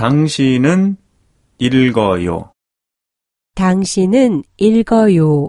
당신은 읽어요. 당신은 읽어요.